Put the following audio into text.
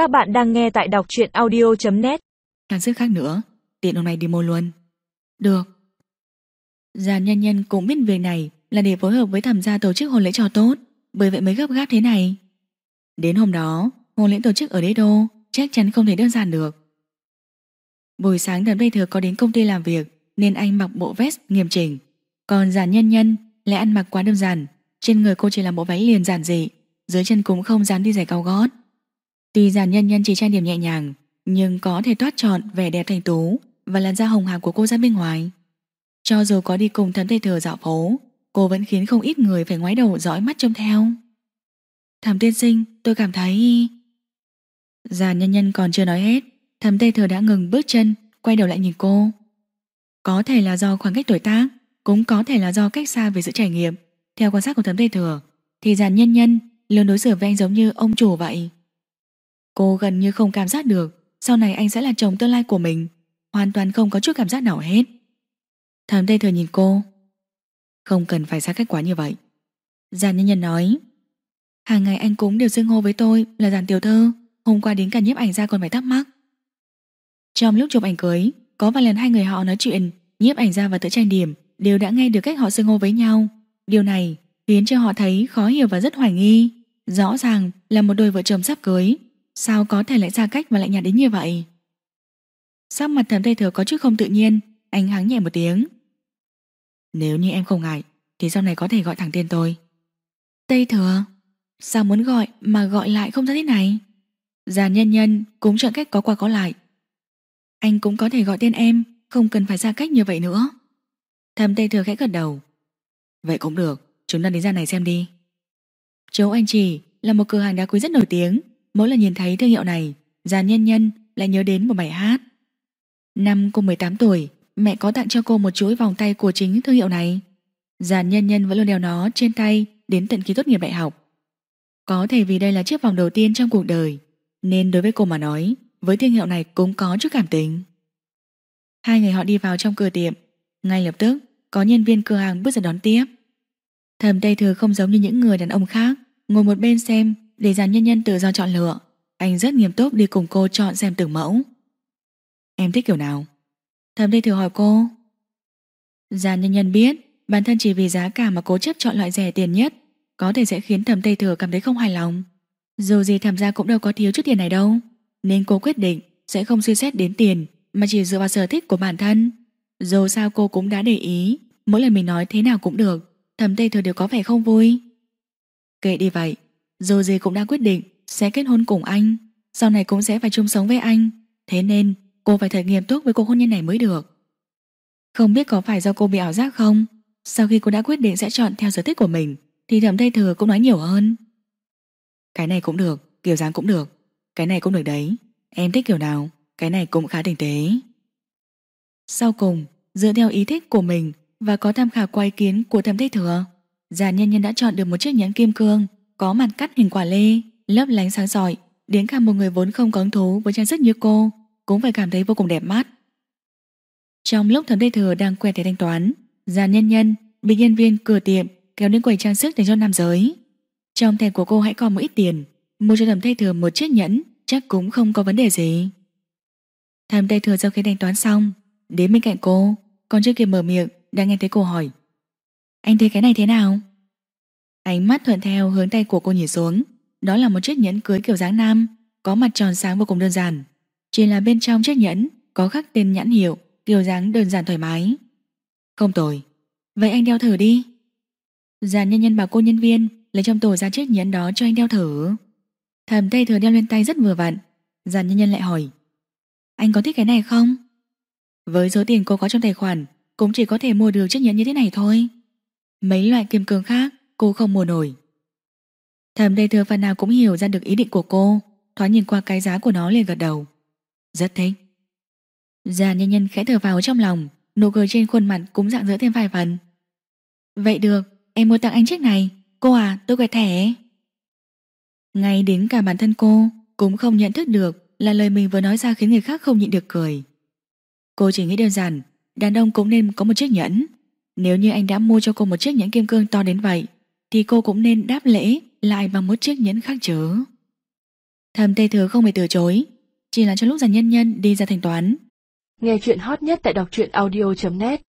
Các bạn đang nghe tại đọc truyện audio.net Trang sức khác nữa, Tiện hôm nay đi mua luôn. Được. Già nhân nhân cũng biết việc này Là để phối hợp với thẩm gia tổ chức hôn lễ cho tốt. Bởi vậy mới gấp gáp thế này. Đến hôm đó, Hôn lễ tổ chức ở đế đô Chắc chắn không thể đơn giản được. Buổi sáng thẩm tây thừa có đến công ty làm việc, Nên anh mặc bộ vest nghiêm chỉnh. Còn già nhân nhân lại ăn mặc quá đơn giản, Trên người cô chỉ là bộ váy liền giản dị, Dưới chân cũng không dám đi giày cao gót. Tuy giản nhân nhân chỉ trang điểm nhẹ nhàng, Nhưng có thể toát trọn vẻ đẹp thành tú Và làn da hồng hào của cô ra bên ngoài. Cho dù có đi cùng thẩm thầy thừa dạo phố, Cô vẫn khiến không ít người phải ngoái đầu dõi mắt trông theo. Thẩm tiên sinh, tôi cảm thấy Già nhân nhân còn chưa nói hết Thẩm tê thừa đã ngừng bước chân, Quay đầu lại nhìn cô. Có thể là do khoảng cách tuổi tác, Cũng có thể là do cách xa về sự trải nghiệm. Theo quan sát của thẩm tê thừa Thì già nhân nhân luôn đối xử với anh giống như ông chủ vậy. Cô gần như không cảm giác được, Sau này anh sẽ là chồng tương lai của mình, Hoàn toàn không có chút cảm giác nào hết. Thầm tây thừa nhìn cô. Không cần phải xa cách quá như vậy. Giàn nhân nhân nói, Hàng ngày anh cũng đều xưng hô với tôi là giàn tiểu thơ Hôm qua đến cả nhiếp ảnh ra còn phải thắc mắc. Trong lúc chụp ảnh cưới, Có vài lần hai người họ nói chuyện, Nhiếp ảnh ra và tự trang điểm Đều đã nghe được cách họ xưng hô với nhau. Điều này khiến cho họ thấy khó hiểu và rất hoài nghi. Rõ ràng là một đôi vợ chồng sắp cưới. Sao có thể lại xa cách và lại nhạt đến như vậy? Sắc mặt thầm tây thừa có chút không tự nhiên, Anh hắng nhẹ một tiếng. Nếu như em không ngại, Thì sau này có thể gọi thẳng tên tôi. Tây thừa, Sao muốn gọi mà gọi lại không ra thế này? Già nhân nhân cũng chọn cách có qua có lại. Anh cũng có thể gọi tên em, Không cần phải xa cách như vậy nữa. Thầm Tây thừa khẽ gật đầu. Vậy cũng được, Chúng ta đến ra này xem đi. Chỗ anh chỉ là một cửa hàng đá quý rất nổi tiếng. Mỗi lần nhìn thấy thương hiệu này, Già nhân nhân lại nhớ đến một bài hát. Năm cô 18 tuổi, Mẹ có tặng cho cô một chuỗi vòng tay của chính thương hiệu này. Già nhân nhân vẫn luôn đeo nó trên tay Đến tận khi tốt nghiệp đại học. Có thể vì đây là chiếc vòng đầu tiên trong cuộc đời, Nên đối với cô mà nói, Với thương hiệu này cũng có chút cảm tình Hai người họ đi vào trong cửa tiệm. Ngay lập tức, Có nhân viên cửa hàng bước ra đón tiếp. Thầm Tây Thừa không giống như những người đàn ông khác, Ngồi một bên xem để dàn nhân nhân tự do chọn lựa. Anh rất nghiêm túc đi cùng cô chọn xem từng mẫu. Em thích kiểu nào? Thầm Tây thử hỏi cô. Giàn nhân nhân biết, Bản thân chỉ vì giá cả mà cố chấp chọn loại rẻ tiền nhất, Có thể sẽ khiến thầm Tây Thừa cảm thấy không hài lòng. Dù gì thầm ra cũng đâu có thiếu chút tiền này đâu, Nên cô quyết định Sẽ không suy xét đến tiền, Mà chỉ dựa vào sở thích của bản thân. Dù sao cô cũng đã để ý, Mỗi lần mình nói thế nào cũng được, Thầm Tây Thừa đều có vẻ không vui. Kệ đi vậy dù gì cũng đã quyết định Sẽ kết hôn cùng anh, Sau này cũng sẽ phải chung sống với anh. Thế nên, cô phải thật nghiêm túc với cuộc hôn nhân này mới được. Không biết có phải do cô bị ảo giác không? Sau khi cô đã quyết định sẽ chọn theo sở thích của mình, Thì thẩm tây thừa cũng nói nhiều hơn. Cái này cũng được, Kiểu dáng cũng được. Cái này cũng được đấy. Em thích kiểu nào, Cái này cũng khá tinh tế. Sau cùng, Dựa theo ý thích của mình Và có tham khảo qua ý kiến của thẩm tây thừa, Già nhân nhân đã chọn được một chiếc nhẫn kim cương. Có mặt cắt hình quả lê, Lấp lánh sáng sỏi, Đến cả một người vốn không có hứng thú với trang sức như cô, Cũng phải cảm thấy vô cùng đẹp mắt. Trong lúc thẩm tây thừa đang quẹt thẻ thanh toán Già nhân nhân Bị nhân viên cửa tiệm kéo đến quầy trang sức dành cho nam giới. Trong thẻ của cô hãy còn một ít tiền, Mua cho thẩm tây thừa một chiếc nhẫn Chắc cũng không có vấn đề gì. Thẩm tây thừa sau khi thanh toán xong, Đến bên cạnh cô, Còn chưa kịp mở miệng, đã nghe thấy cô hỏi, Anh thấy cái này thế nào? Ánh mắt thuận theo, hướng tay của cô nhìn xuống. Đó là một chiếc nhẫn cưới kiểu dáng nam, Có mặt tròn sáng vô cùng đơn giản. Chỉ là bên trong chiếc nhẫn Có khắc tên nhãn hiệu, Kiểu dáng đơn giản thoải mái. Không tồi. Vậy anh đeo thử đi. Giàn nhân nhân bảo cô nhân viên, Lấy trong tủ ra chiếc nhẫn đó cho anh đeo thử. Thầm tay thừa đeo lên tay rất vừa vặn. Giàn nhân nhân lại hỏi, Anh có thích cái này không? Với số tiền cô có trong tài khoản, Cũng chỉ có thể mua được chiếc nhẫn như thế này thôi. Mấy loại kim cương khác Cô không mua nổi. Thầm đây thừa phần nào cũng hiểu ra được ý định của cô, Thoáng nhìn qua cái giá của nó liền gật đầu. Rất thích. Già nhân nhân khẽ thở vào trong lòng, Nụ cười trên khuôn mặt cũng dạng dỡ thêm vài phần. Vậy được, Em mua tặng anh chiếc này. Cô à tôi quẹt thẻ. Ngay đến cả bản thân cô, Cũng không nhận thức được Là lời mình vừa nói ra khiến người khác không nhịn được cười. Cô chỉ nghĩ đơn giản, Đàn ông cũng nên có một chiếc nhẫn. Nếu như anh đã mua cho cô một chiếc nhẫn kim cương to đến vậy thì cô cũng nên đáp lễ Lại bằng một chiếc nhẫn khác chứ Thầm Tây thừa không bị từ chối, chỉ là cho lúc giàn nhân nhân đi ra thanh toán. Nghe chuyện hot nhất tại đọc truyện audio.net